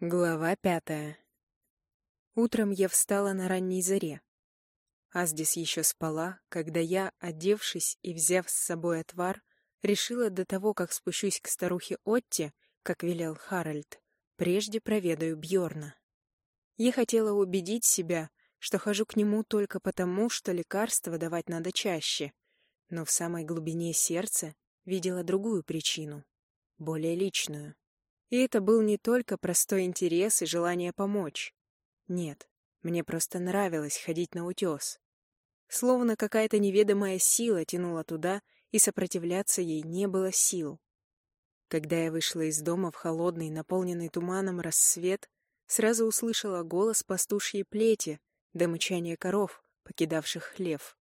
Глава пятая. Утром я встала на ранней заре. Аздис еще спала, когда я, одевшись и взяв с собой отвар, решила до того, как спущусь к старухе Отте, как велел Харальд, прежде проведаю Бьорна. Я хотела убедить себя, что хожу к нему только потому, что лекарства давать надо чаще, но в самой глубине сердца видела другую причину, более личную. И это был не только простой интерес и желание помочь. Нет, мне просто нравилось ходить на утес. Словно какая-то неведомая сила тянула туда, и сопротивляться ей не было сил. Когда я вышла из дома в холодный, наполненный туманом рассвет, сразу услышала голос пастушьей плети мычания коров, покидавших хлев.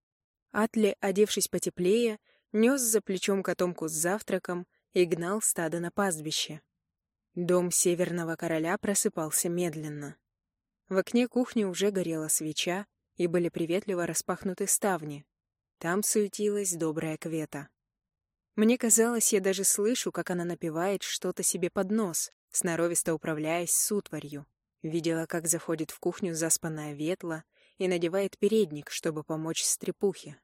Атли, одевшись потеплее, нес за плечом котомку с завтраком и гнал стадо на пастбище. Дом Северного Короля просыпался медленно. В окне кухни уже горела свеча, и были приветливо распахнуты ставни. Там суетилась добрая Квета. Мне казалось, я даже слышу, как она напевает что-то себе под нос, сноровисто управляясь с утварью. Видела, как заходит в кухню заспанная ветла и надевает передник, чтобы помочь стрепухе.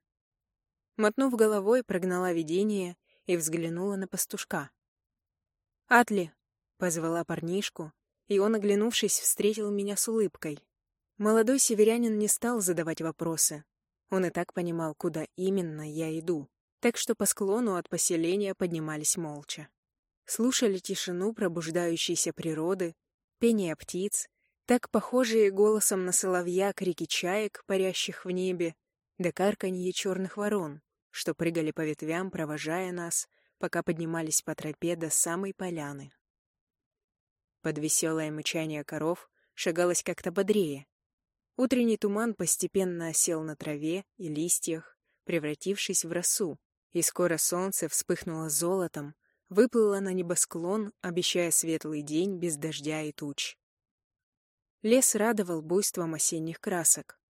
Мотнув головой, прогнала видение и взглянула на пастушка. «Атли, Позвала парнишку, и он, оглянувшись, встретил меня с улыбкой. Молодой северянин не стал задавать вопросы. Он и так понимал, куда именно я иду, так что по склону от поселения поднимались молча. Слушали тишину пробуждающейся природы, пение птиц, так похожие голосом на соловья крики чаек, парящих в небе, да карканье черных ворон, что прыгали по ветвям, провожая нас, пока поднимались по тропе до самой поляны. Под веселое мычание коров шагалось как-то бодрее. Утренний туман постепенно осел на траве и листьях, превратившись в росу, и скоро солнце вспыхнуло золотом, выплыло на небосклон, обещая светлый день без дождя и туч. Лес радовал буйством осенних красок.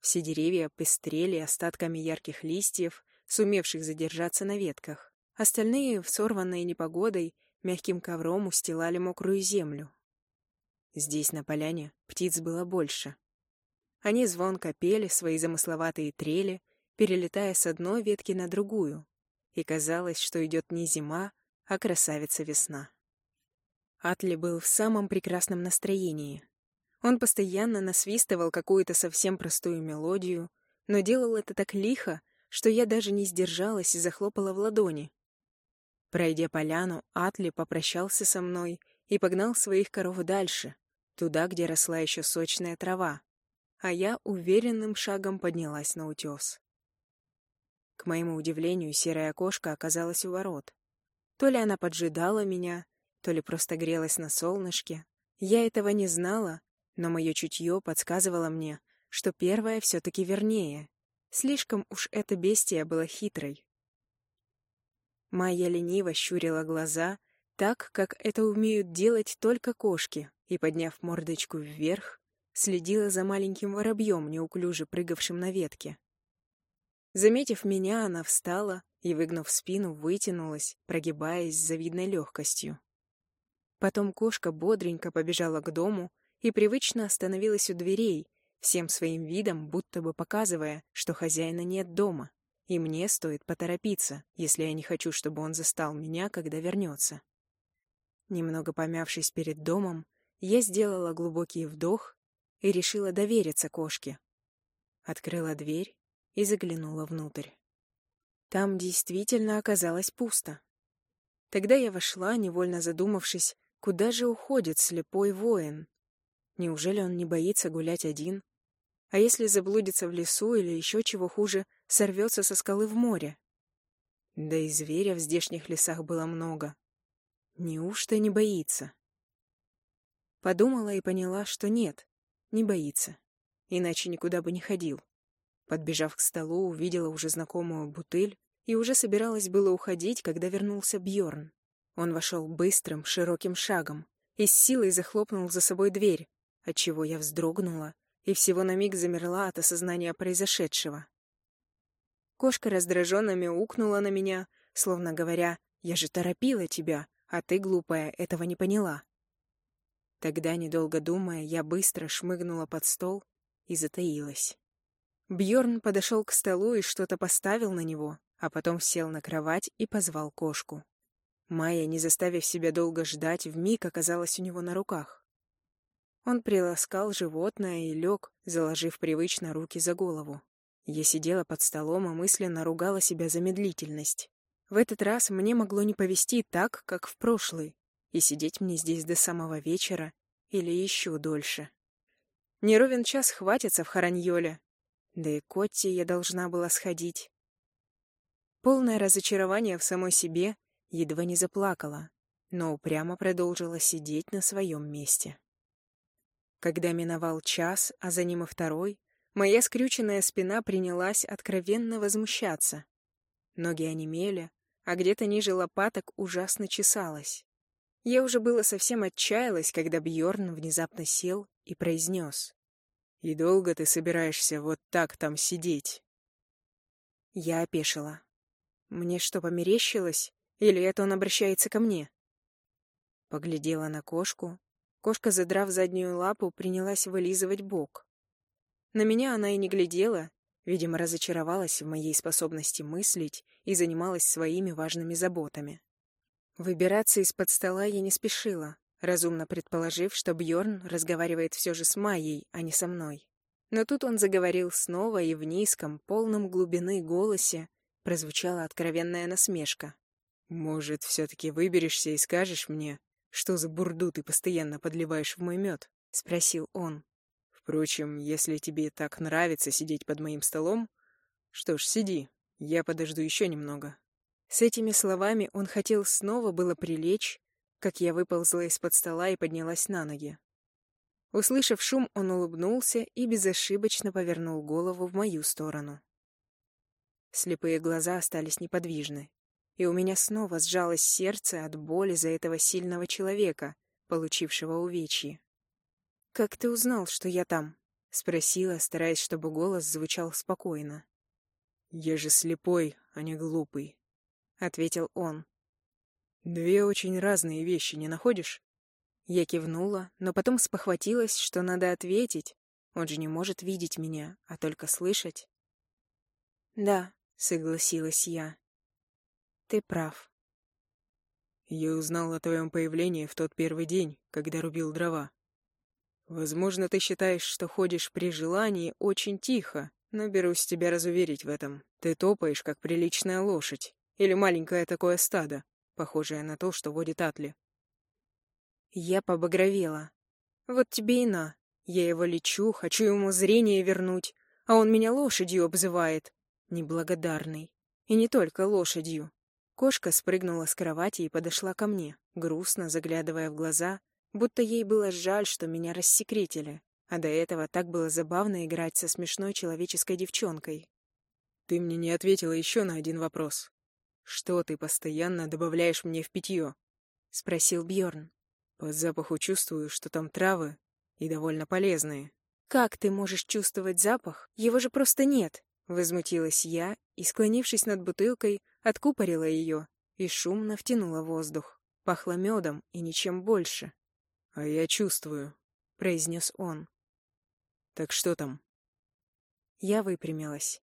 Все деревья пестрели остатками ярких листьев, сумевших задержаться на ветках. Остальные, сорванные непогодой, мягким ковром устилали мокрую землю. Здесь, на поляне, птиц было больше. Они звонко пели свои замысловатые трели, перелетая с одной ветки на другую, и казалось, что идет не зима, а красавица-весна. Атли был в самом прекрасном настроении. Он постоянно насвистывал какую-то совсем простую мелодию, но делал это так лихо, что я даже не сдержалась и захлопала в ладони, Пройдя поляну, Атли попрощался со мной и погнал своих коров дальше, туда, где росла еще сочная трава, а я уверенным шагом поднялась на утес. К моему удивлению, серая кошка оказалась у ворот. То ли она поджидала меня, то ли просто грелась на солнышке. Я этого не знала, но мое чутье подсказывало мне, что первое все-таки вернее. Слишком уж эта бестия была хитрой. Майя лениво щурила глаза, так, как это умеют делать только кошки, и, подняв мордочку вверх, следила за маленьким воробьем, неуклюже прыгавшим на ветке. Заметив меня, она встала и, выгнув спину, вытянулась, прогибаясь с завидной легкостью. Потом кошка бодренько побежала к дому и привычно остановилась у дверей, всем своим видом будто бы показывая, что хозяина нет дома и мне стоит поторопиться, если я не хочу, чтобы он застал меня, когда вернется. Немного помявшись перед домом, я сделала глубокий вдох и решила довериться кошке. Открыла дверь и заглянула внутрь. Там действительно оказалось пусто. Тогда я вошла, невольно задумавшись, куда же уходит слепой воин. Неужели он не боится гулять один? А если заблудится в лесу или еще чего хуже, сорвется со скалы в море? Да и зверя в здешних лесах было много. Неужто не боится? Подумала и поняла, что нет, не боится. Иначе никуда бы не ходил. Подбежав к столу, увидела уже знакомую бутыль и уже собиралась было уходить, когда вернулся Бьорн. Он вошел быстрым, широким шагом и с силой захлопнул за собой дверь, отчего я вздрогнула и всего на миг замерла от осознания произошедшего. Кошка раздраженно мяукнула на меня, словно говоря, «Я же торопила тебя, а ты, глупая, этого не поняла». Тогда, недолго думая, я быстро шмыгнула под стол и затаилась. Бьорн подошел к столу и что-то поставил на него, а потом сел на кровать и позвал кошку. Майя, не заставив себя долго ждать, вмиг оказалась у него на руках. Он приласкал животное и лег, заложив привычно руки за голову. Я сидела под столом и мысленно ругала себя за медлительность. В этот раз мне могло не повести так, как в прошлый, и сидеть мне здесь до самого вечера или еще дольше. Не ровен час хватится в Хараньоле, да и Котти я должна была сходить. Полное разочарование в самой себе едва не заплакала, но упрямо продолжила сидеть на своем месте. Когда миновал час, а за ним и второй, моя скрюченная спина принялась откровенно возмущаться. Ноги онемели, а где-то ниже лопаток ужасно чесалась. Я уже было совсем отчаялась, когда Бьорн внезапно сел и произнес. «И долго ты собираешься вот так там сидеть?» Я опешила. Мне что, померещилось? Или это он обращается ко мне? Поглядела на кошку. Кошка, задрав заднюю лапу, принялась вылизывать бок. На меня она и не глядела, видимо, разочаровалась в моей способности мыслить и занималась своими важными заботами. Выбираться из-под стола я не спешила, разумно предположив, что Бьорн разговаривает все же с Майей, а не со мной. Но тут он заговорил снова и в низком, полном глубины голосе, прозвучала откровенная насмешка. «Может, все-таки выберешься и скажешь мне, что за бурду ты постоянно подливаешь в мой мед?» — спросил он. «Впрочем, если тебе так нравится сидеть под моим столом, что ж, сиди, я подожду еще немного». С этими словами он хотел снова было прилечь, как я выползла из-под стола и поднялась на ноги. Услышав шум, он улыбнулся и безошибочно повернул голову в мою сторону. Слепые глаза остались неподвижны, и у меня снова сжалось сердце от боли за этого сильного человека, получившего увечье. «Как ты узнал, что я там?» — спросила, стараясь, чтобы голос звучал спокойно. «Я же слепой, а не глупый», — ответил он. «Две очень разные вещи, не находишь?» Я кивнула, но потом спохватилась, что надо ответить. Он же не может видеть меня, а только слышать. «Да», согласилась я. Ты прав. Я узнал о твоем появлении в тот первый день, когда рубил дрова. Возможно, ты считаешь, что ходишь при желании очень тихо, но берусь тебя разуверить в этом. Ты топаешь, как приличная лошадь, или маленькое такое стадо, похожее на то, что водит Атли. Я побагровела. Вот тебе и на. Я его лечу, хочу ему зрение вернуть, а он меня лошадью обзывает. Неблагодарный. И не только лошадью. Кошка спрыгнула с кровати и подошла ко мне, грустно заглядывая в глаза, будто ей было жаль, что меня рассекретили, а до этого так было забавно играть со смешной человеческой девчонкой. «Ты мне не ответила еще на один вопрос. Что ты постоянно добавляешь мне в питье?» — спросил Бьорн. «По запаху чувствую, что там травы и довольно полезные». «Как ты можешь чувствовать запах? Его же просто нет!» Возмутилась я и, склонившись над бутылкой, откупорила ее и шумно втянула воздух. Пахло медом и ничем больше. — А я чувствую, — произнес он. — Так что там? Я выпрямилась.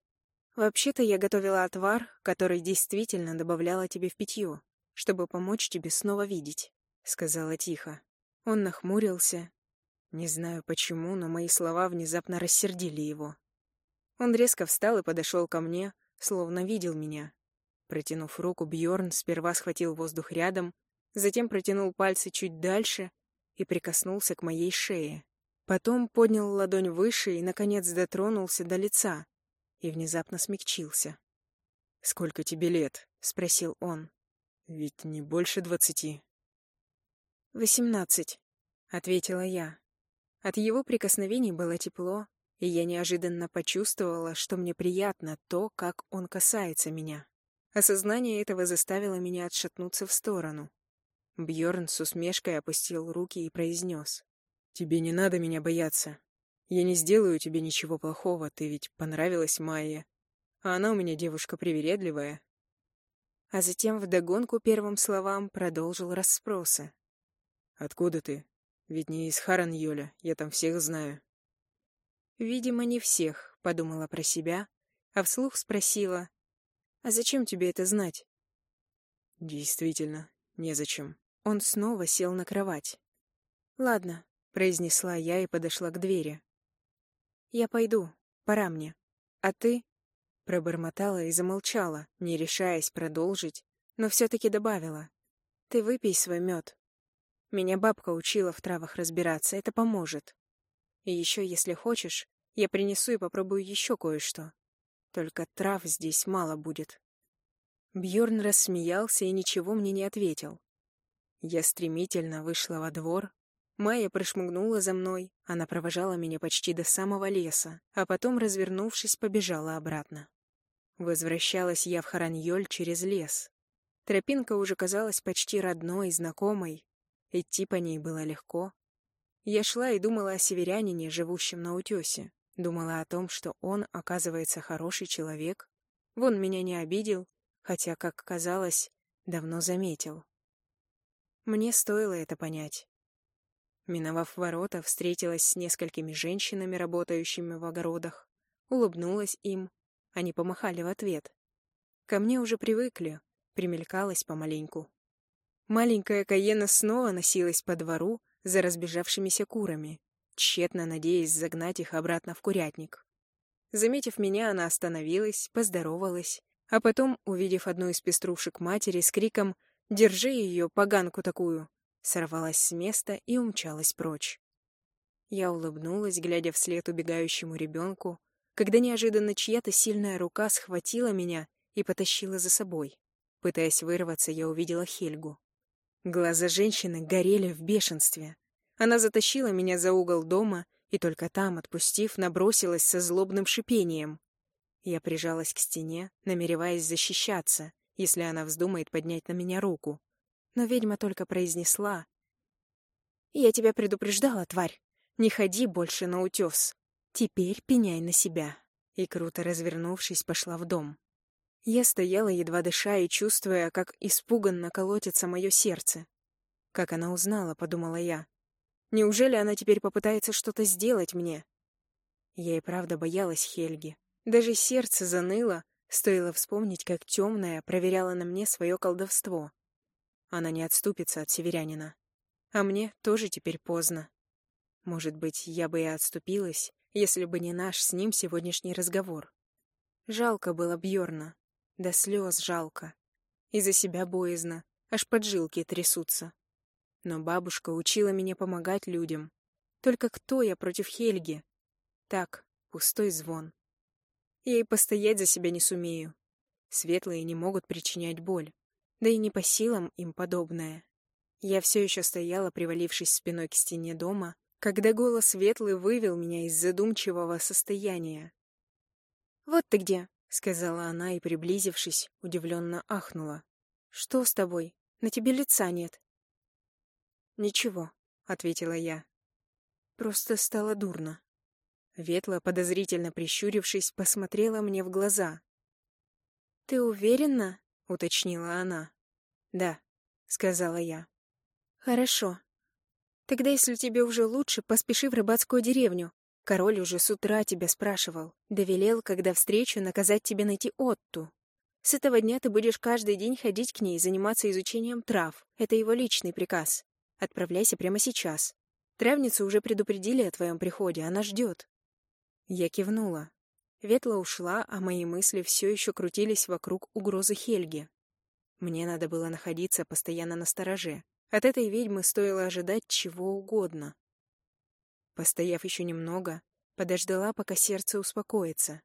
Вообще-то я готовила отвар, который действительно добавляла тебе в питье, чтобы помочь тебе снова видеть, — сказала тихо. Он нахмурился. Не знаю почему, но мои слова внезапно рассердили его. Он резко встал и подошел ко мне, словно видел меня. Протянув руку, Бьорн сперва схватил воздух рядом, затем протянул пальцы чуть дальше и прикоснулся к моей шее. Потом поднял ладонь выше и, наконец, дотронулся до лица и внезапно смягчился. «Сколько тебе лет?» — спросил он. «Ведь не больше двадцати». «Восемнадцать», — ответила я. От его прикосновений было тепло, и я неожиданно почувствовала, что мне приятно то, как он касается меня. Осознание этого заставило меня отшатнуться в сторону. Бьорн с усмешкой опустил руки и произнес. «Тебе не надо меня бояться. Я не сделаю тебе ничего плохого, ты ведь понравилась Майе. А она у меня девушка привередливая». А затем вдогонку первым словам продолжил расспросы. «Откуда ты? Ведь не из Хараньоля, я там всех знаю. Видимо, не всех, подумала про себя, а вслух спросила, «А зачем тебе это знать?» Действительно, незачем. Он снова сел на кровать. «Ладно», — произнесла я и подошла к двери. «Я пойду, пора мне. А ты?» Пробормотала и замолчала, не решаясь продолжить, но все-таки добавила. «Ты выпей свой мед. Меня бабка учила в травах разбираться, это поможет. И еще, если хочешь, я принесу и попробую еще кое-что. Только трав здесь мало будет». Бьорн рассмеялся и ничего мне не ответил. Я стремительно вышла во двор. Майя прошмыгнула за мной, она провожала меня почти до самого леса, а потом, развернувшись, побежала обратно. Возвращалась я в Хараньоль через лес. Тропинка уже казалась почти родной, знакомой. Идти по ней было легко. Я шла и думала о северянине, живущем на утесе. Думала о том, что он, оказывается, хороший человек. Вон меня не обидел, хотя, как казалось, давно заметил. Мне стоило это понять. Миновав ворота, встретилась с несколькими женщинами, работающими в огородах, улыбнулась им, они помахали в ответ. Ко мне уже привыкли, примелькалась помаленьку. Маленькая Каена снова носилась по двору за разбежавшимися курами, тщетно надеясь загнать их обратно в курятник. Заметив меня, она остановилась, поздоровалась, а потом, увидев одну из пеструшек матери с криком «Держи ее, поганку такую!», сорвалась с места и умчалась прочь. Я улыбнулась, глядя вслед убегающему ребенку, когда неожиданно чья-то сильная рука схватила меня и потащила за собой. Пытаясь вырваться, я увидела Хельгу. Глаза женщины горели в бешенстве. Она затащила меня за угол дома и только там, отпустив, набросилась со злобным шипением. Я прижалась к стене, намереваясь защищаться, если она вздумает поднять на меня руку. Но ведьма только произнесла. «Я тебя предупреждала, тварь. Не ходи больше на утес. Теперь пеняй на себя. И круто развернувшись, пошла в дом. Я стояла, едва дыша, и чувствуя, как испуганно колотится мое сердце. Как она узнала, подумала я. Неужели она теперь попытается что-то сделать мне? Я и правда боялась Хельги. Даже сердце заныло, стоило вспомнить, как темная проверяла на мне свое колдовство. Она не отступится от северянина. А мне тоже теперь поздно. Может быть, я бы и отступилась, если бы не наш с ним сегодняшний разговор. Жалко было Бьорна, до слез жалко. И за себя боязно, аж поджилки трясутся. Но бабушка учила меня помогать людям. Только кто я против Хельги? Так, пустой звон. Я и постоять за себя не сумею. Светлые не могут причинять боль. Да и не по силам им подобное. Я все еще стояла, привалившись спиной к стене дома, когда голос светлый вывел меня из задумчивого состояния. «Вот ты где!» — сказала она и, приблизившись, удивленно ахнула. «Что с тобой? На тебе лица нет». «Ничего», — ответила я. «Просто стало дурно». Ветла, подозрительно прищурившись, посмотрела мне в глаза. «Ты уверена?» — уточнила она. «Да», — сказала я. «Хорошо. Тогда, если тебе уже лучше, поспеши в рыбацкую деревню. Король уже с утра тебя спрашивал. Довелел, когда встречу, наказать тебе найти Отту. С этого дня ты будешь каждый день ходить к ней и заниматься изучением трав. Это его личный приказ. Отправляйся прямо сейчас. Травницу уже предупредили о твоем приходе, она ждет. Я кивнула. Ветла ушла, а мои мысли все еще крутились вокруг угрозы Хельги. Мне надо было находиться постоянно на стороже, от этой ведьмы стоило ожидать чего угодно. Постояв еще немного, подождала, пока сердце успокоится.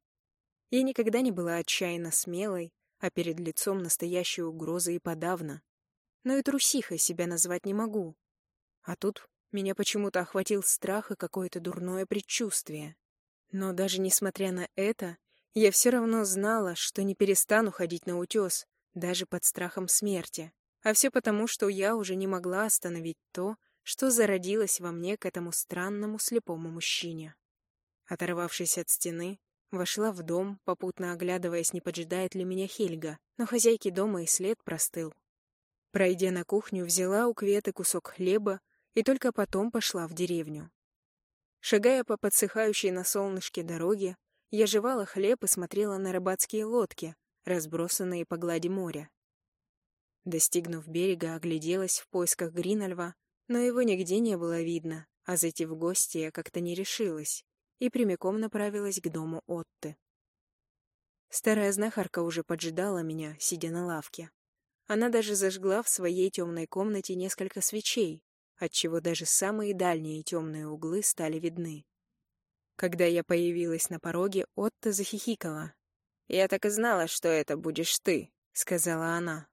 Я никогда не была отчаянно смелой, а перед лицом настоящей угрозы и подавно. Но и трусихой себя назвать не могу. А тут меня почему-то охватил страх и какое-то дурное предчувствие. Но даже несмотря на это, я все равно знала, что не перестану ходить на утес, даже под страхом смерти. А все потому, что я уже не могла остановить то, что зародилось во мне к этому странному слепому мужчине. Оторвавшись от стены, вошла в дом, попутно оглядываясь, не поджидает ли меня Хельга, но хозяйки дома и след простыл. Пройдя на кухню, взяла у Кветы кусок хлеба и только потом пошла в деревню. Шагая по подсыхающей на солнышке дороге, я жевала хлеб и смотрела на рыбацкие лодки, разбросанные по глади моря. Достигнув берега, огляделась в поисках Гринальва, но его нигде не было видно, а зайти в гости я как-то не решилась и прямиком направилась к дому Отты. Старая знахарка уже поджидала меня, сидя на лавке. Она даже зажгла в своей темной комнате несколько свечей, отчего даже самые дальние темные углы стали видны. Когда я появилась на пороге, Отто захихикала. «Я так и знала, что это будешь ты», — сказала она.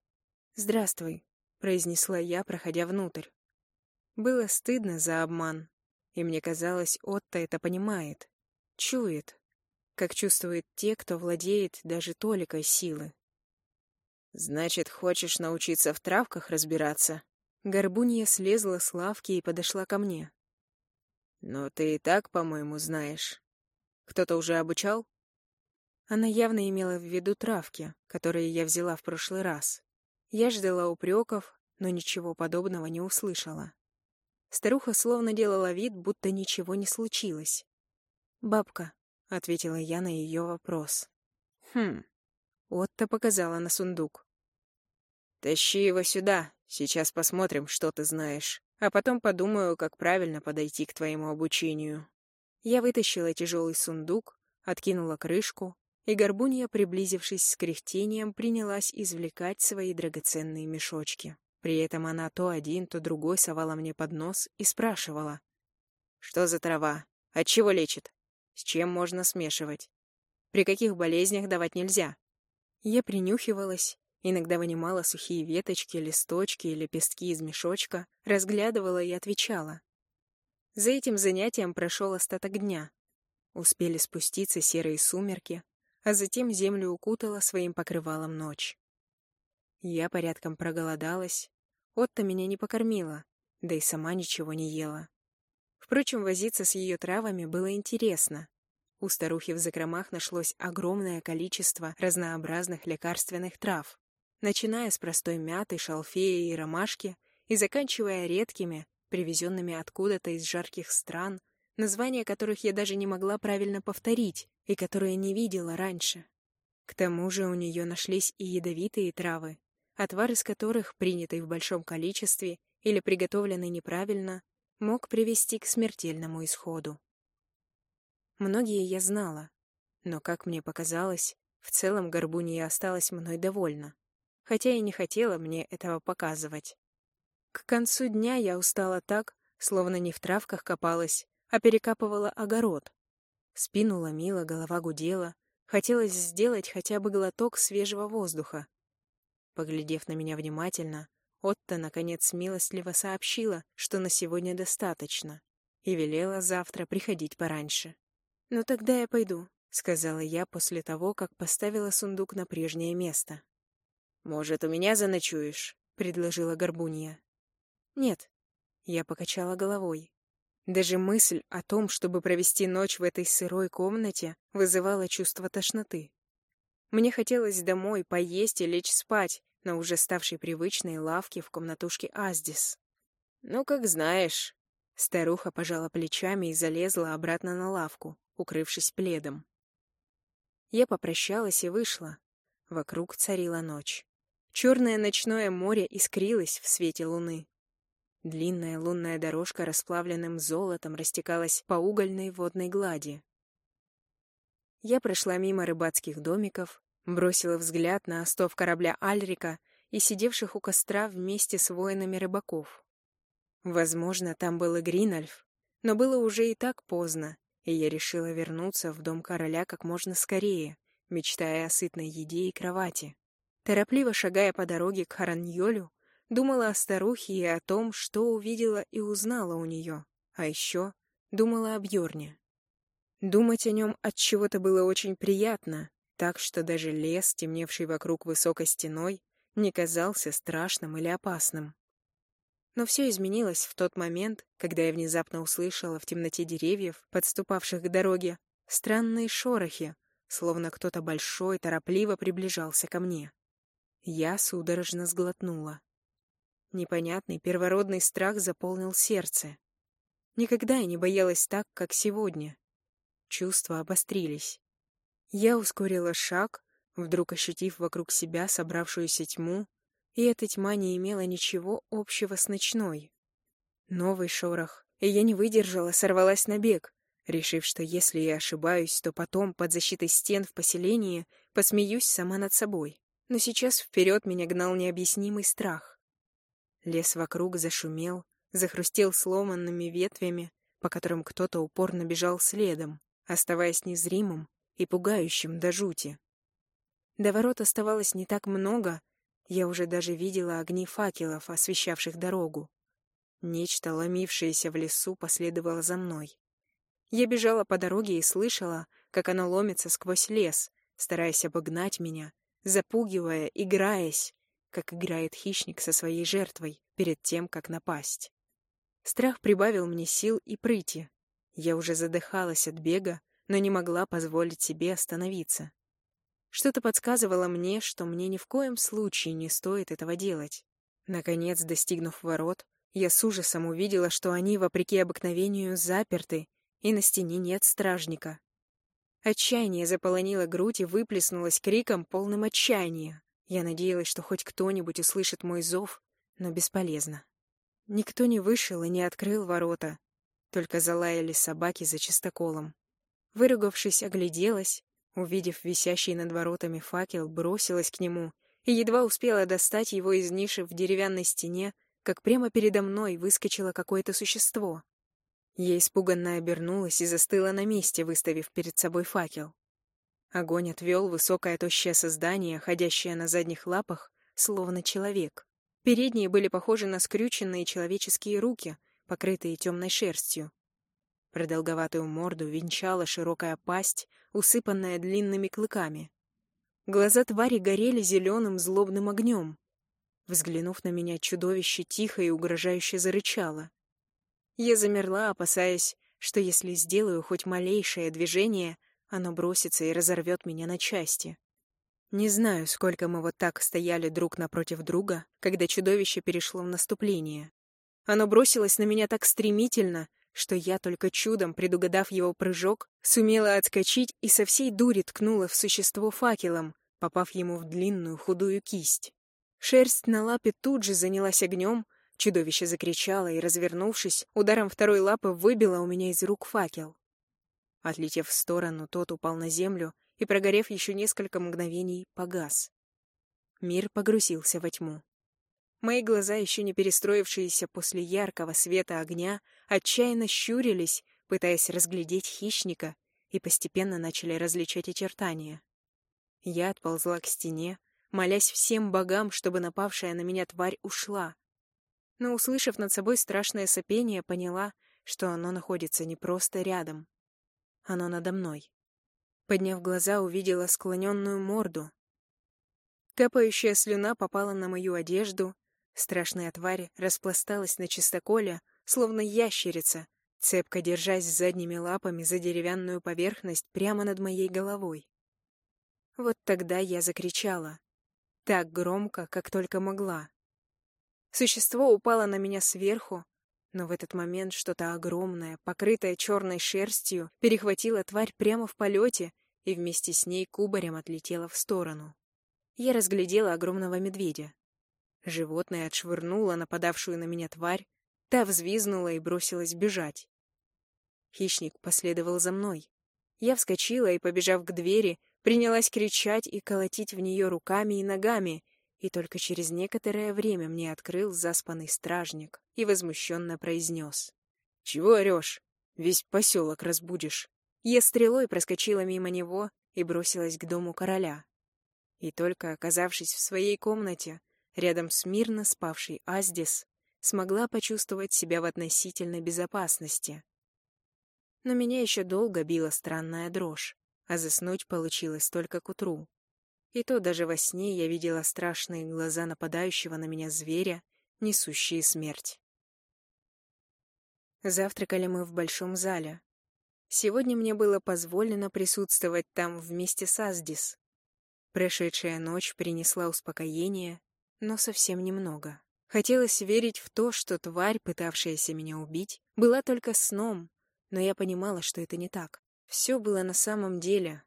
«Здравствуй», — произнесла я, проходя внутрь. Было стыдно за обман, и мне казалось, Отто это понимает, чует, как чувствуют те, кто владеет даже толикой силы. «Значит, хочешь научиться в травках разбираться?» Горбунья слезла с лавки и подошла ко мне. «Но ты и так, по-моему, знаешь. Кто-то уже обучал?» Она явно имела в виду травки, которые я взяла в прошлый раз. Я ждала упреков, но ничего подобного не услышала. Старуха словно делала вид, будто ничего не случилось. «Бабка, — ответила я на ее вопрос. «Хм...» — Отто показала на сундук. «Тащи его сюда, сейчас посмотрим, что ты знаешь, а потом подумаю, как правильно подойти к твоему обучению». Я вытащила тяжелый сундук, откинула крышку, и горбунья, приблизившись с кряхтением, принялась извлекать свои драгоценные мешочки. При этом она то один, то другой совала мне под нос и спрашивала. «Что за трава? От чего лечит?» С чем можно смешивать? При каких болезнях давать нельзя? Я принюхивалась, иногда вынимала сухие веточки, листочки и лепестки из мешочка, разглядывала и отвечала. За этим занятием прошел остаток дня. Успели спуститься серые сумерки, а затем землю укутала своим покрывалом ночь. Я порядком проголодалась, Отто меня не покормила, да и сама ничего не ела. Впрочем, возиться с ее травами было интересно. У старухи в закромах нашлось огромное количество разнообразных лекарственных трав, начиная с простой мяты, шалфея и ромашки и заканчивая редкими, привезенными откуда-то из жарких стран, названия которых я даже не могла правильно повторить и которые не видела раньше. К тому же у нее нашлись и ядовитые травы, отвар из которых, принятый в большом количестве или приготовленный неправильно, мог привести к смертельному исходу. Многие я знала, но, как мне показалось, в целом Горбунья осталась мной довольна, хотя и не хотела мне этого показывать. К концу дня я устала так, словно не в травках копалась, а перекапывала огород. Спину ломила, голова гудела, хотелось сделать хотя бы глоток свежего воздуха. Поглядев на меня внимательно, Отто, наконец, милостливо сообщила, что на сегодня достаточно, и велела завтра приходить пораньше. «Ну тогда я пойду», — сказала я после того, как поставила сундук на прежнее место. «Может, у меня заночуешь?» — предложила Горбунья. «Нет», — я покачала головой. Даже мысль о том, чтобы провести ночь в этой сырой комнате, вызывала чувство тошноты. Мне хотелось домой поесть и лечь спать, на уже ставшей привычной лавке в комнатушке Аздис. «Ну, как знаешь». Старуха пожала плечами и залезла обратно на лавку, укрывшись пледом. Я попрощалась и вышла. Вокруг царила ночь. Черное ночное море искрилось в свете луны. Длинная лунная дорожка расплавленным золотом растекалась по угольной водной глади. Я прошла мимо рыбацких домиков, Бросила взгляд на остов корабля Альрика и сидевших у костра вместе с воинами рыбаков. Возможно, там был и Гринальф, но было уже и так поздно, и я решила вернуться в дом короля как можно скорее, мечтая о сытной еде и кровати. Торопливо шагая по дороге к Хараньолю, думала о старухе и о том, что увидела и узнала у нее, а еще думала о Бьорне. Думать о нем от чего-то было очень приятно, так что даже лес, темневший вокруг высокой стеной, не казался страшным или опасным. Но все изменилось в тот момент, когда я внезапно услышала в темноте деревьев, подступавших к дороге, странные шорохи, словно кто-то большой торопливо приближался ко мне. Я судорожно сглотнула. Непонятный первородный страх заполнил сердце. Никогда я не боялась так, как сегодня. Чувства обострились. Я ускорила шаг, вдруг ощутив вокруг себя собравшуюся тьму, и эта тьма не имела ничего общего с ночной. Новый шорох, и я не выдержала, сорвалась на бег, решив, что если я ошибаюсь, то потом, под защитой стен в поселении, посмеюсь сама над собой. Но сейчас вперед меня гнал необъяснимый страх. Лес вокруг зашумел, захрустел сломанными ветвями, по которым кто-то упорно бежал следом, оставаясь незримым и пугающим до жути. До ворот оставалось не так много, я уже даже видела огни факелов, освещавших дорогу. Нечто, ломившееся в лесу, последовало за мной. Я бежала по дороге и слышала, как оно ломится сквозь лес, стараясь обогнать меня, запугивая, играясь, как играет хищник со своей жертвой перед тем, как напасть. Страх прибавил мне сил и прыти. Я уже задыхалась от бега, но не могла позволить себе остановиться. Что-то подсказывало мне, что мне ни в коем случае не стоит этого делать. Наконец, достигнув ворот, я с ужасом увидела, что они, вопреки обыкновению, заперты и на стене нет стражника. Отчаяние заполонило грудь и выплеснулось криком, полным отчаяния. Я надеялась, что хоть кто-нибудь услышит мой зов, но бесполезно. Никто не вышел и не открыл ворота, только залаяли собаки за чистоколом. Выругавшись, огляделась, увидев висящий над воротами факел, бросилась к нему и едва успела достать его из ниши в деревянной стене, как прямо передо мной выскочило какое-то существо. Я испуганно обернулась и застыла на месте, выставив перед собой факел. Огонь отвел высокое тощее создание, ходящее на задних лапах, словно человек. Передние были похожи на скрюченные человеческие руки, покрытые темной шерстью. Продолговатую морду венчала широкая пасть, усыпанная длинными клыками. Глаза твари горели зеленым злобным огнем. Взглянув на меня, чудовище тихо и угрожающе зарычало. Я замерла, опасаясь, что если сделаю хоть малейшее движение, оно бросится и разорвет меня на части. Не знаю, сколько мы вот так стояли друг напротив друга, когда чудовище перешло в наступление. Оно бросилось на меня так стремительно, что я, только чудом предугадав его прыжок, сумела отскочить и со всей дури ткнула в существо факелом, попав ему в длинную худую кисть. Шерсть на лапе тут же занялась огнем, Чудовище закричало и, развернувшись, ударом второй лапы выбило у меня из рук факел. Отлетев в сторону, тот упал на землю и, прогорев еще несколько мгновений, погас. Мир погрузился во тьму. Мои глаза, еще не перестроившиеся после яркого света огня, отчаянно щурились, пытаясь разглядеть хищника, и постепенно начали различать очертания. Я отползла к стене, молясь всем богам, чтобы напавшая на меня тварь ушла, но, услышав над собой страшное сопение, поняла, что оно находится не просто рядом. Оно надо мной. Подняв глаза, увидела склоненную морду. Капающая слюна попала на мою одежду, страшная тварь распласталась на чистоколе, словно ящерица, цепко держась задними лапами за деревянную поверхность прямо над моей головой. Вот тогда я закричала. Так громко, как только могла. Существо упало на меня сверху, но в этот момент что-то огромное, покрытое черной шерстью, перехватило тварь прямо в полете и вместе с ней кубарем отлетело в сторону. Я разглядела огромного медведя. Животное отшвырнуло нападавшую на меня тварь, та взвизнула и бросилась бежать. Хищник последовал за мной. Я вскочила и, побежав к двери, принялась кричать и колотить в нее руками и ногами, и только через некоторое время мне открыл заспанный стражник и возмущенно произнес. «Чего орешь? Весь поселок разбудишь». Я стрелой проскочила мимо него и бросилась к дому короля. И только оказавшись в своей комнате, рядом с мирно спавшей Аздис, смогла почувствовать себя в относительной безопасности. Но меня еще долго била странная дрожь, а заснуть получилось только к утру. И то даже во сне я видела страшные глаза нападающего на меня зверя, несущие смерть. Завтракали мы в большом зале. Сегодня мне было позволено присутствовать там вместе с Аздис. Прошедшая ночь принесла успокоение, но совсем немного. Хотелось верить в то, что тварь, пытавшаяся меня убить, была только сном, но я понимала, что это не так. Все было на самом деле,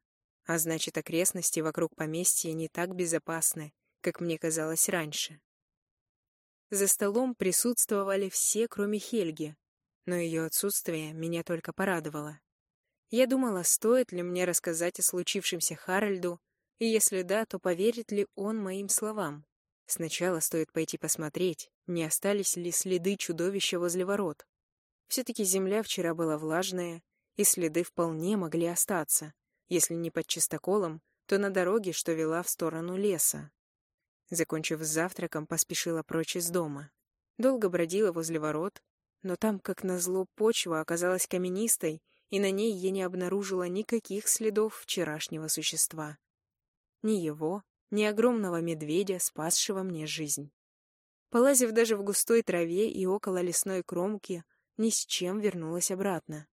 а значит, окрестности вокруг поместья не так безопасны, как мне казалось раньше. За столом присутствовали все, кроме Хельги, но ее отсутствие меня только порадовало. Я думала, стоит ли мне рассказать о случившемся Харальду, и если да, то поверит ли он моим словам. Сначала стоит пойти посмотреть, не остались ли следы чудовища возле ворот. Все-таки земля вчера была влажная, и следы вполне могли остаться, если не под чистоколом, то на дороге, что вела в сторону леса. Закончив с завтраком, поспешила прочь из дома. Долго бродила возле ворот, но там, как назло, почва оказалась каменистой, и на ней я не обнаружила никаких следов вчерашнего существа. Ни его, ни огромного медведя, спасшего мне жизнь. Полазив даже в густой траве и около лесной кромки, ни с чем вернулась обратно.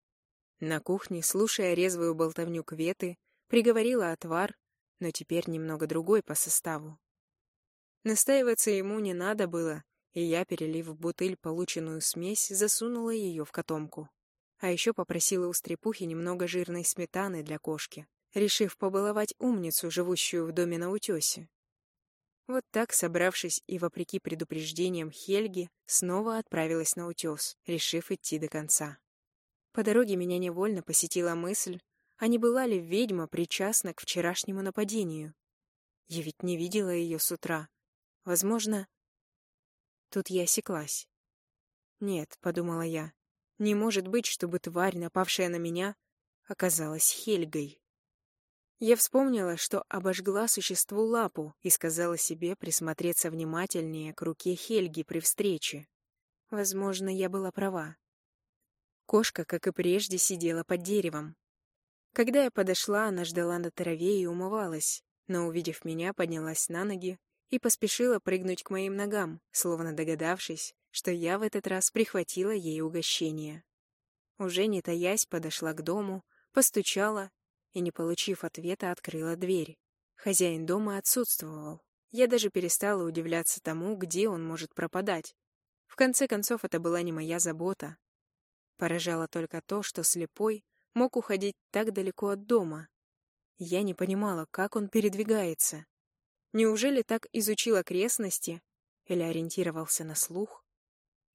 На кухне, слушая резвую болтовню Кветы, приговорила отвар, но теперь немного другой по составу. Настаиваться ему не надо было, и я, перелив в бутыль полученную смесь, засунула ее в котомку. А еще попросила у стрепухи немного жирной сметаны для кошки, решив побаловать умницу, живущую в доме на утесе. Вот так, собравшись и вопреки предупреждениям Хельги, снова отправилась на утес, решив идти до конца. По дороге меня невольно посетила мысль, а не была ли ведьма причастна к вчерашнему нападению? Я ведь не видела ее с утра. Возможно, Тут я осеклась. «Нет», — подумала я, — «не может быть, чтобы тварь, напавшая на меня, оказалась Хельгой». Я вспомнила, что обожгла существу лапу и сказала себе присмотреться внимательнее к руке Хельги при встрече. Возможно, я была права. Кошка, как и прежде, сидела под деревом. Когда я подошла, она ждала на траве и умывалась, но, увидев меня, поднялась на ноги и поспешила прыгнуть к моим ногам, словно догадавшись, что я в этот раз прихватила ей угощение. Уже не таясь, подошла к дому, постучала и, не получив ответа, открыла дверь. Хозяин дома отсутствовал. Я даже перестала удивляться тому, где он может пропадать. В конце концов, это была не моя забота. Поражало только то, что слепой мог уходить так далеко от дома. Я не понимала, как он передвигается. Неужели так изучил окрестности или ориентировался на слух?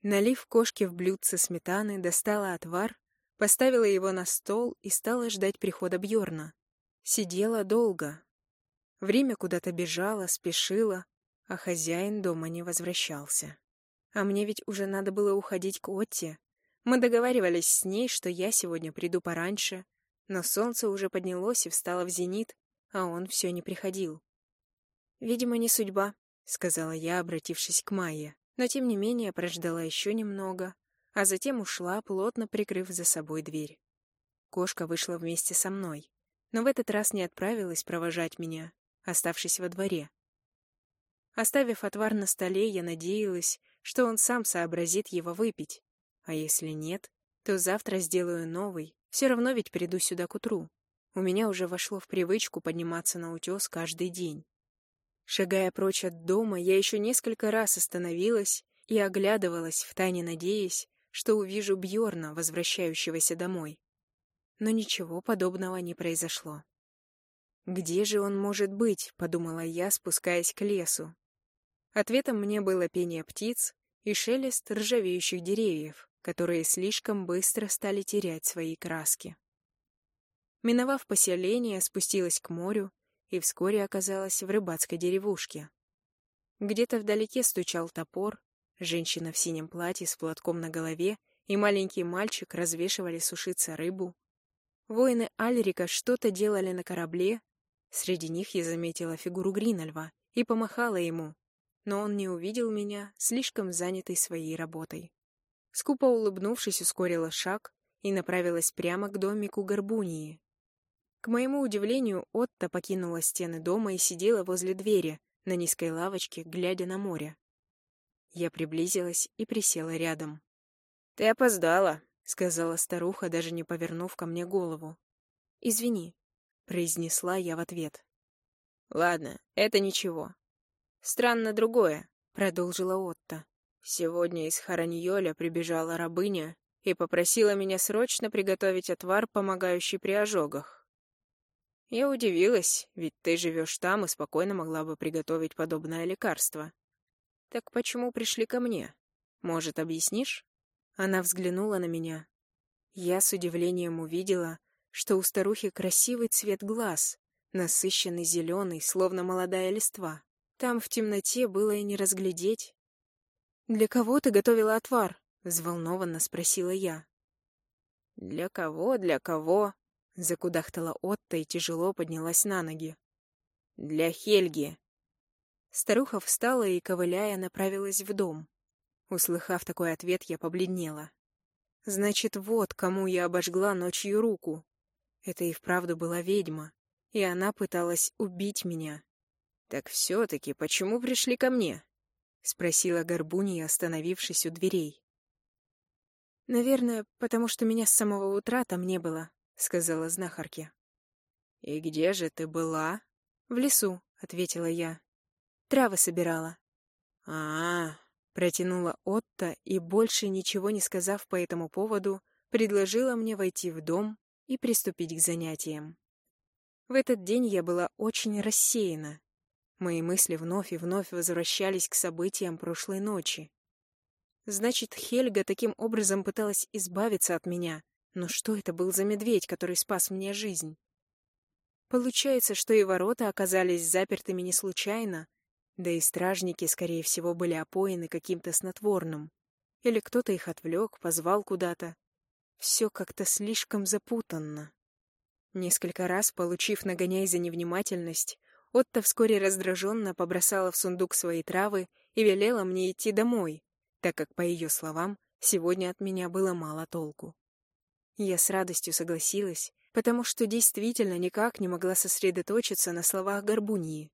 Налив кошке в блюдце сметаны, достала отвар, поставила его на стол и стала ждать прихода Бьорна. Сидела долго. Время куда-то бежало, спешило, а хозяин дома не возвращался. А мне ведь уже надо было уходить к Отте. Мы договаривались с ней, что я сегодня приду пораньше, но солнце уже поднялось и встало в зенит, а он все не приходил. «Видимо, не судьба», — сказала я, обратившись к Майе, но тем не менее прождала еще немного, а затем ушла, плотно прикрыв за собой дверь. Кошка вышла вместе со мной, но в этот раз не отправилась провожать меня, оставшись во дворе. Оставив отвар на столе, я надеялась, что он сам сообразит его выпить, а если нет, то завтра сделаю новый, все равно ведь приду сюда к утру. У меня уже вошло в привычку подниматься на утес каждый день. Шагая прочь от дома, я еще несколько раз остановилась и оглядывалась, втайне надеясь, что увижу Бьорна, возвращающегося домой. Но ничего подобного не произошло. «Где же он может быть?» — подумала я, спускаясь к лесу. Ответом мне было пение птиц и шелест ржавеющих деревьев, которые слишком быстро стали терять свои краски. Миновав поселение, спустилась к морю и вскоре оказалась в рыбацкой деревушке. Где-то вдалеке стучал топор, женщина в синем платье с платком на голове и маленький мальчик развешивали сушиться рыбу. Воины Альрика что-то делали на корабле, среди них я заметила фигуру Гринальва и помахала ему, но он не увидел меня, слишком занятый своей работой. Скупо улыбнувшись, ускорила шаг и направилась прямо к домику Горбунии, к моему удивлению, Отто покинула стены дома и сидела возле двери, на низкой лавочке, глядя на море. Я приблизилась и присела рядом. «Ты опоздала», — сказала старуха, даже не повернув ко мне голову. «Извини», — произнесла я в ответ. «Ладно, это ничего. Странно другое», — продолжила Отто. Сегодня из Хараньоля прибежала рабыня и попросила меня срочно приготовить отвар, помогающий при ожогах. Я удивилась, ведь ты живешь там и спокойно могла бы приготовить подобное лекарство. Так почему пришли ко мне? Может, объяснишь? Она взглянула на меня. Я с удивлением увидела, что у старухи красивый цвет глаз, насыщенный зеленый, словно молодая листва. Там в темноте было и не разглядеть. «Для кого ты готовила отвар?» — взволнованно спросила я. «Для кого, для кого?» — закудахтала Отто и тяжело поднялась на ноги. «Для Хельги». Старуха встала и, ковыляя, направилась в дом. Услыхав такой ответ, я побледнела. Значит, вот кому я обожгла ночью руку. Это и вправду была ведьма, и она пыталась убить меня. «Так все-таки почему пришли ко мне?» — спросила Горбунья, остановившись у дверей. «Наверное, потому что меня с самого утра там не было», — сказала знахарке. «И где же ты была?» «В лесу», — ответила я. «Травы собирала». «А-а-а», протянула Отто и, больше ничего не сказав по этому поводу, предложила мне войти в дом и приступить к занятиям. В этот день я была очень рассеяна. Мои мысли вновь и вновь возвращались к событиям прошлой ночи. Значит, Хельга таким образом пыталась избавиться от меня. Но что это был за медведь, который спас мне жизнь? Получается, что и ворота оказались запертыми не случайно, да и стражники, скорее всего, были опоены каким-то снотворным. Или кто-то их отвлек, позвал куда-то. Все как-то слишком запутанно. Несколько раз, получив нагоняй за невнимательность, Отто вскоре раздраженно побросала в сундук свои травы и велела мне идти домой, так как, по ее словам, сегодня от меня было мало толку. Я с радостью согласилась, потому что действительно никак не могла сосредоточиться на словах Горбуньи.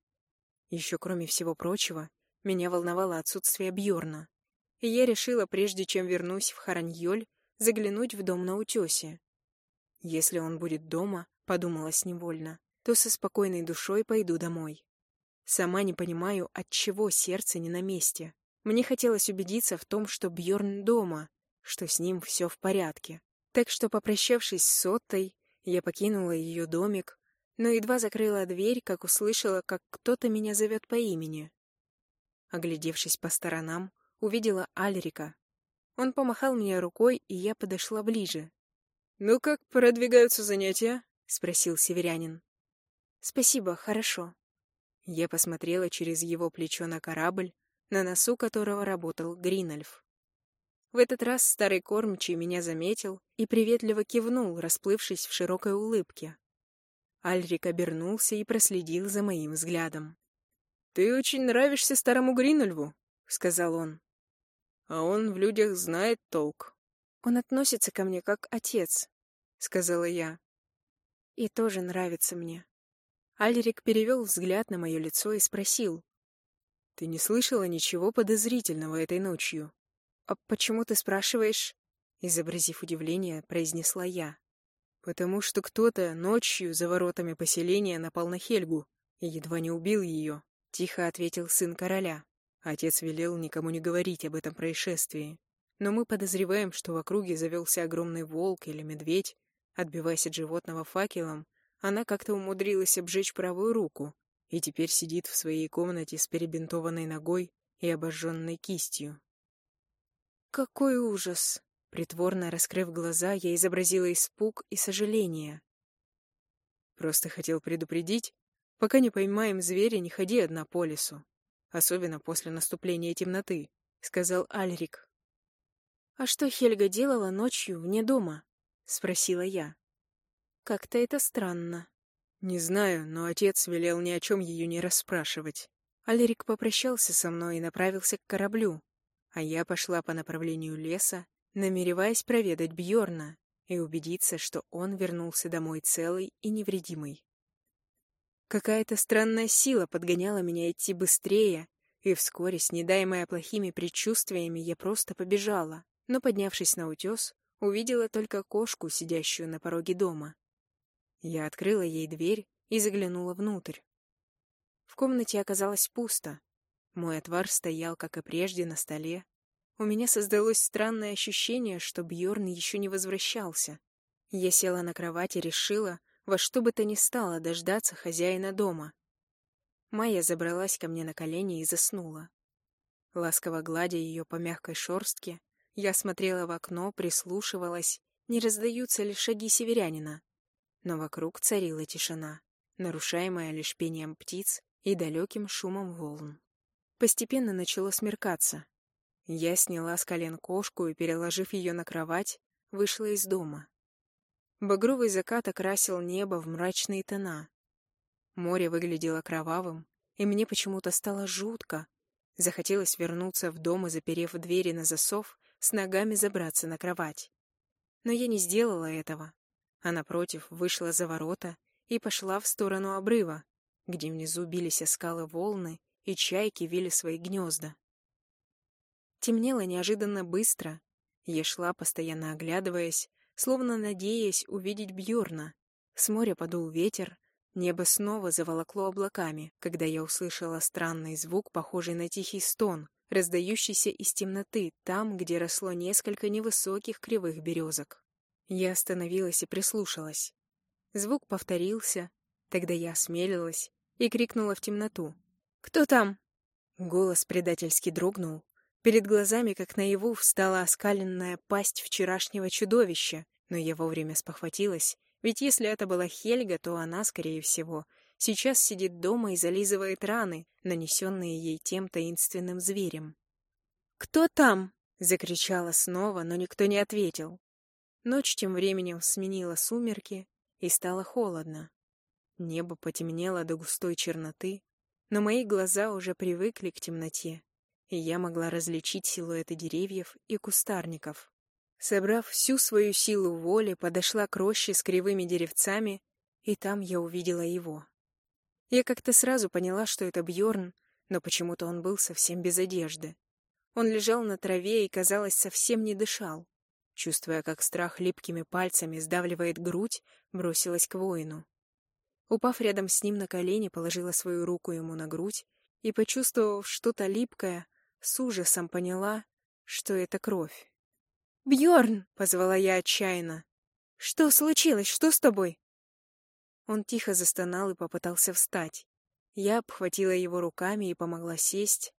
Еще, кроме всего прочего, меня волновало отсутствие Бьорна, и я решила, прежде чем вернусь в Хараньоль, заглянуть в дом на утесе. Если он будет дома, подумалось невольно, то со спокойной душой пойду домой. Сама не понимаю, от чего сердце не на месте. Мне хотелось убедиться в том, что Бьорн дома, что с ним все в порядке. Так что, попрощавшись с Соттой, я покинула ее домик, но едва закрыла дверь, как услышала, как кто-то меня зовет по имени. Оглядевшись по сторонам, увидела Альрика. Он помахал мне рукой, и я подошла ближе. «Ну как продвигаются занятия?» — спросил северянин. «Спасибо, хорошо». Я посмотрела через его плечо на корабль, на носу которого работал Гринальф. В этот раз старый кормчий меня заметил и приветливо кивнул, расплывшись в широкой улыбке. Альрик обернулся и проследил за моим взглядом. «Ты очень нравишься старому Гринальву», — сказал он. «А он в людях знает толк». «Он относится ко мне как отец», — сказала я. «И тоже нравится мне». Альрик перевел взгляд на мое лицо и спросил. «Ты не слышала ничего подозрительного этой ночью?» «А почему ты спрашиваешь?» Изобразив удивление, произнесла я. «Потому что кто-то ночью за воротами поселения напал на Хельгу и едва не убил ее», — тихо ответил сын короля. Отец велел никому не говорить об этом происшествии. Но мы подозреваем, что в округе завелся огромный волк или медведь. Отбиваясь от животного факелом, она как-то умудрилась обжечь правую руку и теперь сидит в своей комнате с перебинтованной ногой и обожженной кистью. «Какой ужас!» Притворно раскрыв глаза, я изобразила испуг и сожаление. «Просто хотел предупредить, пока не поймаем зверя, не ходи одна по лесу, особенно после наступления темноты», — сказал Альрик. «А что Хельга делала ночью вне дома?» — спросила я. Как-то это странно. Не знаю, но отец велел ни о чем ее не расспрашивать. Алерик попрощался со мной и направился к кораблю, а я пошла по направлению леса, намереваясь проведать Бьорна и убедиться, что он вернулся домой целый и невредимый. Какая-то странная сила подгоняла меня идти быстрее, и вскоре, снедаемая плохими предчувствиями, я просто побежала, но, поднявшись на утес, увидела только кошку, сидящую на пороге дома. Я открыла ей дверь и заглянула внутрь. В комнате оказалось пусто. Мой отвар стоял, как и прежде, на столе. у меня создалось странное ощущение, что Бьорн еще не возвращался. Я села на кровать и решила, во что бы то ни стало дождаться хозяина дома. Майя забралась ко мне на колени и заснула. Ласково гладя ее по мягкой шорстке, я смотрела в окно, прислушивалась, не раздаются ли шаги северянина. Но вокруг царила тишина, нарушаемая лишь пением птиц и далеким шумом волн. Постепенно начало смеркаться. Я сняла с колен кошку и, переложив ее на кровать, вышла из дома. Багровый закат окрасил небо в мрачные тона. Море выглядело кровавым, и мне почему-то стало жутко. Захотелось вернуться в дом и, заперев двери на засов, с ногами забраться на кровать. Но я не сделала этого, а, напротив, вышла за ворота и пошла в сторону обрыва, где внизу бились о скалы волны и чайки вили свои гнезда. Темнело неожиданно быстро. Я шла, постоянно оглядываясь, словно надеясь увидеть Бьорна. С моря подул ветер, небо снова заволокло облаками, когда я услышала странный звук, похожий на тихий стон, раздающийся из темноты, там, где росло несколько невысоких кривых березок. Я остановилась и прислушалась. Звук повторился, тогда я осмелилась и крикнула в темноту. «Кто там?» Голос предательски дрогнул. Перед глазами, как наяву, встала оскаленная пасть вчерашнего чудовища, но я вовремя спохватилась, ведь если это была Хельга, то она, скорее всего, сейчас сидит дома и зализывает раны, нанесенные ей тем таинственным зверем. «Кто там?» — закричала снова, но никто не ответил. Ночь тем временем сменила сумерки, и стало холодно. Небо потемнело до густой черноты, но мои глаза уже привыкли к темноте, и я могла различить силуэты деревьев и кустарников. Собрав всю свою силу воли, подошла к роще с кривыми деревцами, и там я увидела его. Я как-то сразу поняла, что это Бьорн, но почему-то он был совсем без одежды. Он лежал на траве и, казалось, совсем не дышал. Чувствуя, как страх липкими пальцами сдавливает грудь, бросилась к воину. Упав рядом с ним на колени, положила свою руку ему на грудь и, почувствовав что-то липкое, с ужасом поняла, что это кровь. Бьорн! позвала я отчаянно. «Что случилось? Что с тобой?» Он тихо застонал и попытался встать. Я обхватила его руками и помогла сесть.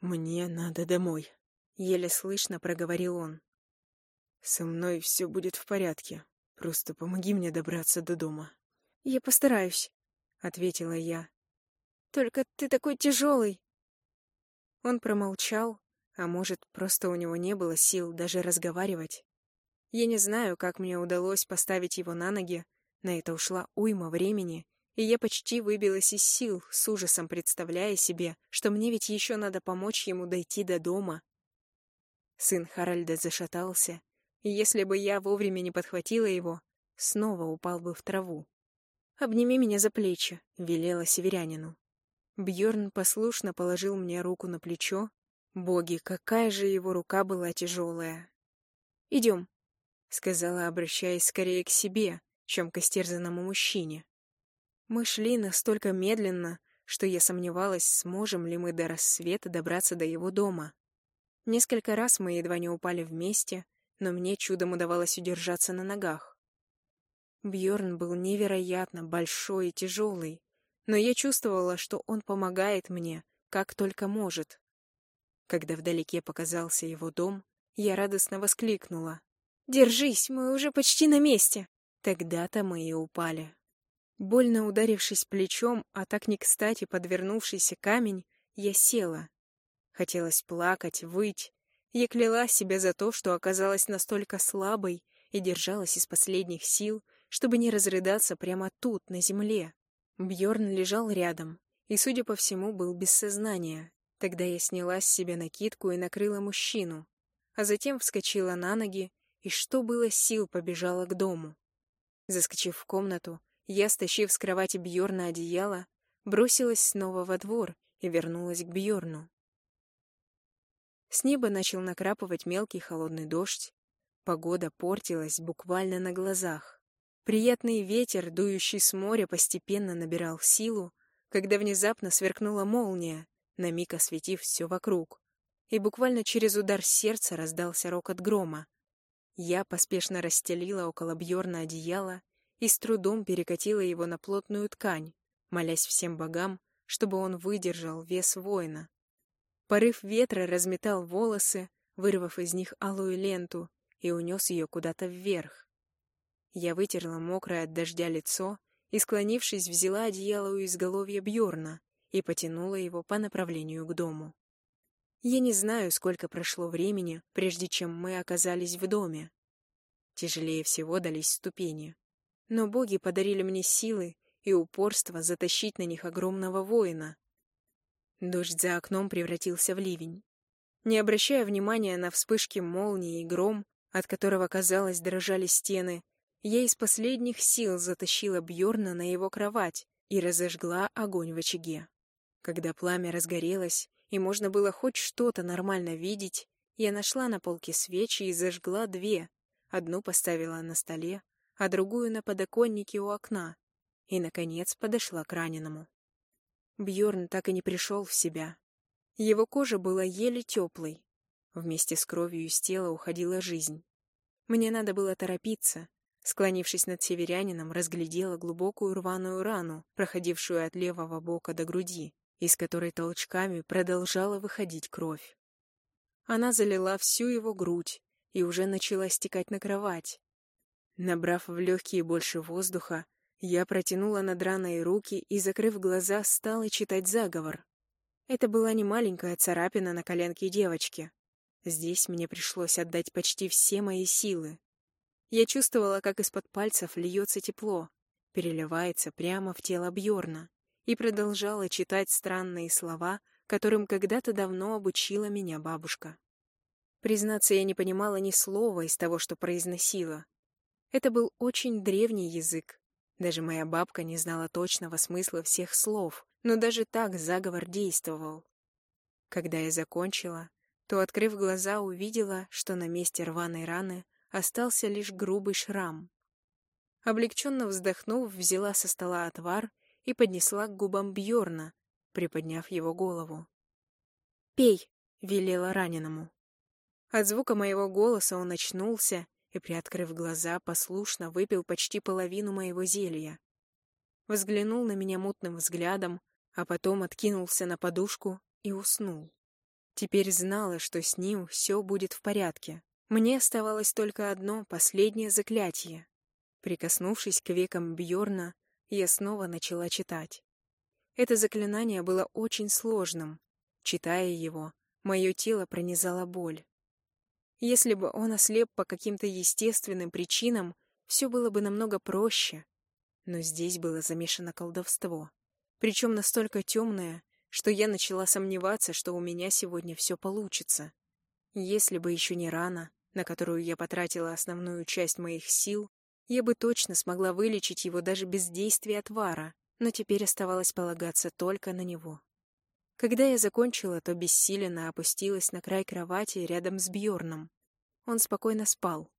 «Мне надо домой», — еле слышно проговорил он. «Со мной все будет в порядке. Просто помоги мне добраться до дома». «Я постараюсь», — ответила я. «Только ты такой тяжелый». Он промолчал, а может, просто у него не было сил даже разговаривать. Я не знаю, как мне удалось поставить его на ноги, на это ушла уйма времени, и я почти выбилась из сил, с ужасом представляя себе, что мне ведь еще надо помочь ему дойти до дома. Сын Харальда зашатался, и если бы я вовремя не подхватила его, снова упал бы в траву. «Обними меня за плечи», — велела северянину. Бьорн послушно положил мне руку на плечо. Боги, какая же его рука была тяжелая. «Идем», — сказала, обращаясь скорее к себе, чем к истерзанному мужчине. Мы шли настолько медленно, что я сомневалась, сможем ли мы до рассвета добраться до его дома. Несколько раз мы едва не упали вместе, но мне чудом удавалось удержаться на ногах. Бьорн был невероятно большой и тяжелый, но я чувствовала, что он помогает мне, как только может. Когда вдалеке показался его дом, я радостно воскликнула. «Держись, мы уже почти на месте!» Тогда-то мы и упали. Больно ударившись плечом, а так не кстати подвернувшийся камень, я села. Хотелось плакать, выть. Я кляла себя за то, что оказалась настолько слабой и держалась из последних сил, чтобы не разрыдаться прямо тут, на земле. Бьорн лежал рядом и, судя по всему, был без сознания. Тогда я сняла с себя накидку и накрыла мужчину, а затем вскочила на ноги и, что было сил, побежала к дому. Заскочив в комнату, я, стащив с кровати Бьорна одеяло, бросилась снова во двор и вернулась к Бьорну. С неба начал накрапывать мелкий холодный дождь. Погода портилась буквально на глазах. Приятный ветер, дующий с моря, постепенно набирал силу, когда внезапно сверкнула молния, на миг осветив все вокруг. и буквально через удар сердца раздался рокот грома. Я поспешно расстелила около Бьорна одеяло и с трудом перекатила его на плотную ткань, молясь всем богам, чтобы он выдержал вес воина. Порыв ветра разметал волосы, вырвав из них алую ленту, и унес ее куда-то вверх. Я вытерла мокрое от дождя лицо и, склонившись, взяла одеяло у изголовья Бьорна и потянула его по направлению к дому. Я не знаю, сколько прошло времени, прежде чем мы оказались в доме. Тяжелее всего дались ступени. Но боги подарили мне силы и упорство затащить на них огромного воина. Дождь за окном превратился в ливень. Не обращая внимания на вспышки молнии и гром, от которого, казалось, дрожали стены, я из последних сил затащила Бьорна на его кровать и разожгла огонь в очаге. Когда пламя разгорелось, и можно было хоть что-то нормально видеть, я нашла на полке свечи и зажгла две. Одну поставила на столе, а другую на подоконнике у окна. И, наконец, подошла к раненому. Бьорн так и не пришел в себя. Его кожа была еле теплой. Вместе с кровью из тела уходила жизнь. Мне надо было торопиться, Склонившись над северянином, разглядела глубокую рваную рану, проходившую от левого бока до груди, из которой толчками продолжала выходить кровь. Она залила всю его грудь и уже начала стекать на кровать. Набрав в легкие больше воздуха, я протянула над раной руки и, закрыв глаза, стала читать заговор. Это была не маленькая царапина на коленке девочки. Здесь мне пришлось отдать почти все мои силы, я чувствовала, как из-под пальцев льется тепло, переливается прямо в тело Бьорна, и продолжала читать странные слова, которым когда-то давно обучила меня бабушка. Признаться, я не понимала ни слова из того, что произносила. Это был очень древний язык. Даже моя бабка не знала точного смысла всех слов, но даже так заговор действовал. Когда я закончила, то, открыв глаза, увидела, что на месте рваной раны остался лишь грубый шрам. Облегченно вздохнув, взяла со стола отвар и поднесла к губам Бьорна, приподняв его голову. «Пей!» — велела раненому. От звука моего голоса он очнулся и, приоткрыв глаза, послушно выпил почти половину моего зелья. Взглянул на меня мутным взглядом, а потом откинулся на подушку и уснул. Теперь знала, что с ним все будет в порядке. Мне оставалось только одно, последнее заклятие. Прикоснувшись к векам Бьорна, я снова начала читать. Это заклинание было очень сложным. Читая его, мое тело пронизала боль. Если бы он ослеп по каким-то естественным причинам, все было бы намного проще. Но здесь было замешано колдовство. Причем настолько темное, что я начала сомневаться, что у меня сегодня все получится. Если бы еще не рано, на которую я потратила основную часть моих сил, я бы точно смогла вылечить его даже без действия отвара, но теперь оставалось полагаться только на него. Когда я закончила, то бессиленно опустилась на край кровати рядом с Бьорном. Он спокойно спал.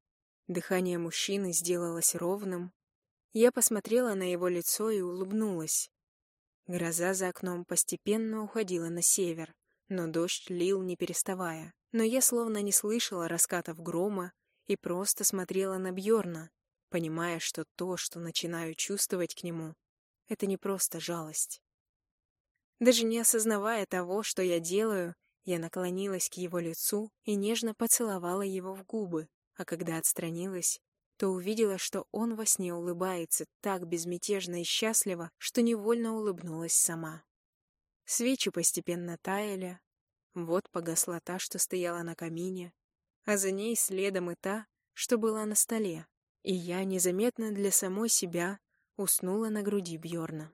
Дыхание мужчины сделалось ровным. Я посмотрела на его лицо и улыбнулась. Гроза за окном постепенно уходила на север, но дождь лил не переставая но я словно не слышала раскатов грома и просто смотрела на Бьорна, понимая, что то, что начинаю чувствовать к нему, это не просто жалость. Даже не осознавая того, что я делаю, я наклонилась к его лицу и нежно поцеловала его в губы, а когда отстранилась, то увидела, что он во сне улыбается так безмятежно и счастливо, что невольно улыбнулась сама. Свечи постепенно таяли, вот погасла та, что стояла на камине, а за ней следом и та, что была на столе, и я незаметно для самой себя уснула на груди Бьорна.